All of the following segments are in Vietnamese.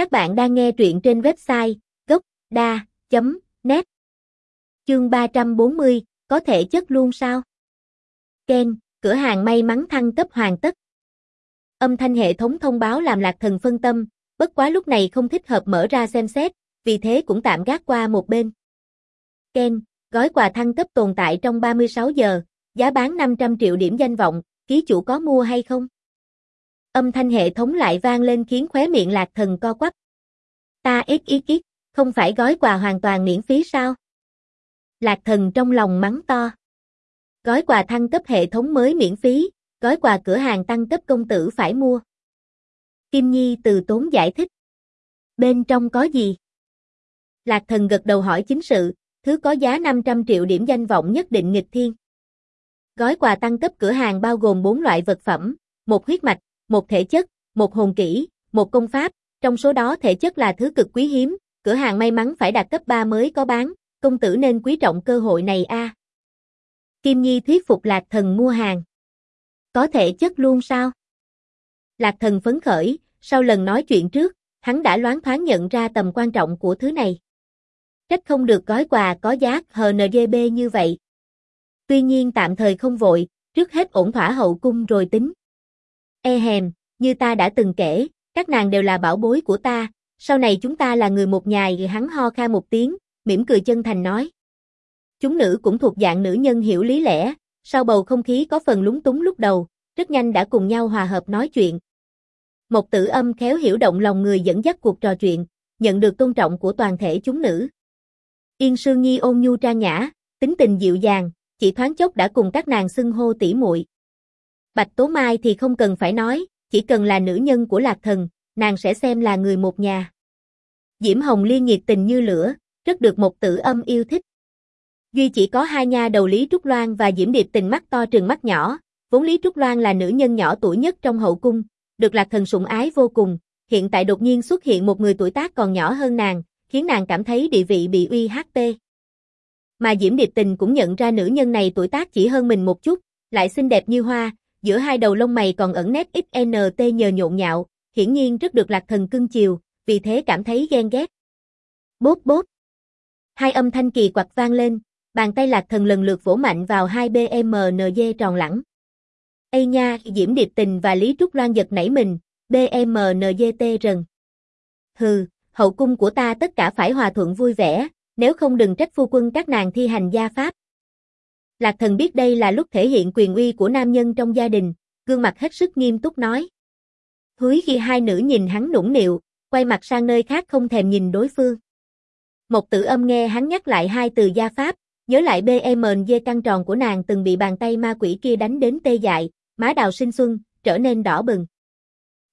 Các bạn đang nghe truyện trên website gocda.net Chương 340, có thể chất luôn sao? Ken, cửa hàng may mắn thăng cấp hoàn tất. Âm thanh hệ thống thông báo làm lạc thần phân tâm, bất quá lúc này không thích hợp mở ra xem xét, vì thế cũng tạm gác qua một bên. Ken, gói quà thăng cấp tồn tại trong 36 giờ, giá bán 500 triệu điểm danh vọng, ký chủ có mua hay không? Âm thanh hệ thống lại vang lên khiến khóe miệng lạc thần co quắp. Ta ít ít ít, không phải gói quà hoàn toàn miễn phí sao? Lạc thần trong lòng mắng to. Gói quà thăng cấp hệ thống mới miễn phí, gói quà cửa hàng tăng cấp công tử phải mua. Kim Nhi từ tốn giải thích. Bên trong có gì? Lạc thần gật đầu hỏi chính sự, thứ có giá 500 triệu điểm danh vọng nhất định nghịch thiên. Gói quà tăng cấp cửa hàng bao gồm 4 loại vật phẩm, một huyết mạch, một thể chất, một hồn kỹ, một công pháp, trong số đó thể chất là thứ cực quý hiếm, cửa hàng may mắn phải đạt cấp 3 mới có bán, công tử nên quý trọng cơ hội này a. Kim Nhi thuyết phục Lạc Thần mua hàng. Có thể chất luôn sao? Lạc Thần phấn khởi, sau lần nói chuyện trước, hắn đã loáng thoáng nhận ra tầm quan trọng của thứ này. Trách không được gói quà có giá HNGB như vậy. Tuy nhiên tạm thời không vội, trước hết ổn thỏa hậu cung rồi tính. E hèm, như ta đã từng kể, các nàng đều là bảo bối của ta, sau này chúng ta là người một nhà hắn ho kha một tiếng, mỉm cười chân thành nói. Chúng nữ cũng thuộc dạng nữ nhân hiểu lý lẽ, sau bầu không khí có phần lúng túng lúc đầu, rất nhanh đã cùng nhau hòa hợp nói chuyện. Một tử âm khéo hiểu động lòng người dẫn dắt cuộc trò chuyện, nhận được tôn trọng của toàn thể chúng nữ. Yên Sương Nhi ôn nhu trang nhã, tính tình dịu dàng, chỉ thoáng chốc đã cùng các nàng xưng hô tỉ muội. Bạch Tố Mai thì không cần phải nói, chỉ cần là nữ nhân của Lạc Thần, nàng sẽ xem là người một nhà. Diễm Hồng Liên nhiệt tình như lửa, rất được một tử âm yêu thích. Duy chỉ có hai nha đầu Lý Trúc Loan và Diễm Điệp tình mắt to trừng mắt nhỏ, vốn Lý Trúc Loan là nữ nhân nhỏ tuổi nhất trong hậu cung, được Lạc Thần sủng ái vô cùng, hiện tại đột nhiên xuất hiện một người tuổi tác còn nhỏ hơn nàng, khiến nàng cảm thấy địa vị bị uy HP. Mà Diễm Điệp Tình cũng nhận ra nữ nhân này tuổi tác chỉ hơn mình một chút, lại xinh đẹp như hoa, giữa hai đầu lông mày còn ẩn nét XNT nhờ nhộn nhạo, hiển nhiên rất được lạc thần cưng chiều, vì thế cảm thấy ghen ghét. Bốp bốp. Hai âm thanh kỳ quặc vang lên, bàn tay lạc thần lần lượt vỗ mạnh vào hai BMNJ tròn lẳng. Ây nha, Diễm Điệp Tình và Lý Trúc Loan giật nảy mình, BMNJT rần. Hừ, hậu cung của ta tất cả phải hòa thuận vui vẻ, nếu không đừng trách phu quân các nàng thi hành gia pháp. Lạc thần biết đây là lúc thể hiện quyền uy của nam nhân trong gia đình, gương mặt hết sức nghiêm túc nói. Húi khi hai nữ nhìn hắn nũng nịu, quay mặt sang nơi khác không thèm nhìn đối phương. Một tử âm nghe hắn nhắc lại hai từ gia pháp, nhớ lại BMG e căng tròn của nàng từng bị bàn tay ma quỷ kia đánh đến tê dại, má đào sinh xuân, trở nên đỏ bừng.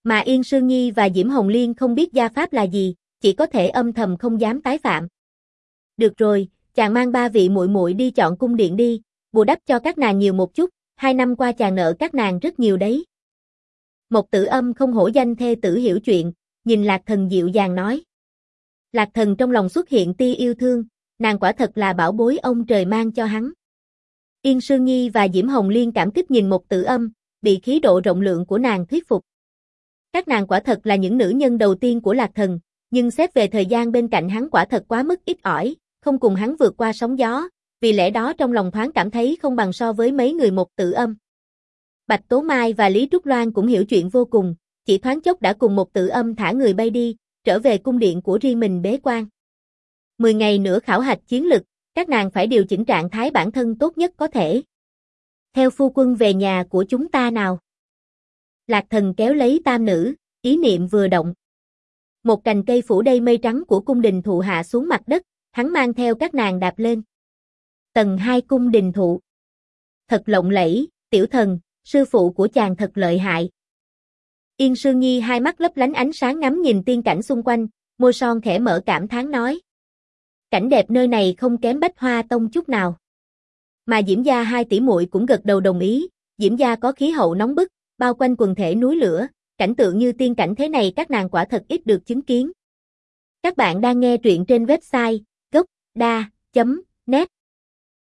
Mà Yên Sương Nhi và Diễm Hồng Liên không biết gia pháp là gì, chỉ có thể âm thầm không dám tái phạm. Được rồi, chàng mang ba vị muội muội đi chọn cung điện đi, bù đắp cho các nàng nhiều một chút, hai năm qua chàng nợ các nàng rất nhiều đấy. Một tử âm không hổ danh thê tử hiểu chuyện, nhìn lạc thần dịu dàng nói. Lạc thần trong lòng xuất hiện tia yêu thương, nàng quả thật là bảo bối ông trời mang cho hắn. Yên Sương Nhi và Diễm Hồng Liên cảm kích nhìn một tử âm, bị khí độ rộng lượng của nàng thuyết phục. Các nàng quả thật là những nữ nhân đầu tiên của lạc thần, nhưng xét về thời gian bên cạnh hắn quả thật quá mức ít ỏi, không cùng hắn vượt qua sóng gió, vì lẽ đó trong lòng thoáng cảm thấy không bằng so với mấy người một tự âm. Bạch Tố Mai và Lý Trúc Loan cũng hiểu chuyện vô cùng, chỉ thoáng chốc đã cùng một tự âm thả người bay đi, trở về cung điện của riêng mình bế quan. Mười ngày nữa khảo hạch chiến lực, các nàng phải điều chỉnh trạng thái bản thân tốt nhất có thể. Theo phu quân về nhà của chúng ta nào. Lạc thần kéo lấy tam nữ, ý niệm vừa động. Một cành cây phủ đầy mây trắng của cung đình thụ hạ xuống mặt đất, hắn mang theo các nàng đạp lên. Tầng 2 cung đình thụ. Thật lộng lẫy, tiểu thần, sư phụ của chàng thật lợi hại. Yên Sương Nhi hai mắt lấp lánh ánh sáng ngắm nhìn tiên cảnh xung quanh, môi son khẽ mở cảm thán nói. Cảnh đẹp nơi này không kém bách hoa tông chút nào. Mà Diễm Gia hai tỷ muội cũng gật đầu đồng ý, Diễm Gia có khí hậu nóng bức, bao quanh quần thể núi lửa, cảnh tượng như tiên cảnh thế này các nàng quả thật ít được chứng kiến. Các bạn đang nghe truyện trên website gocda.net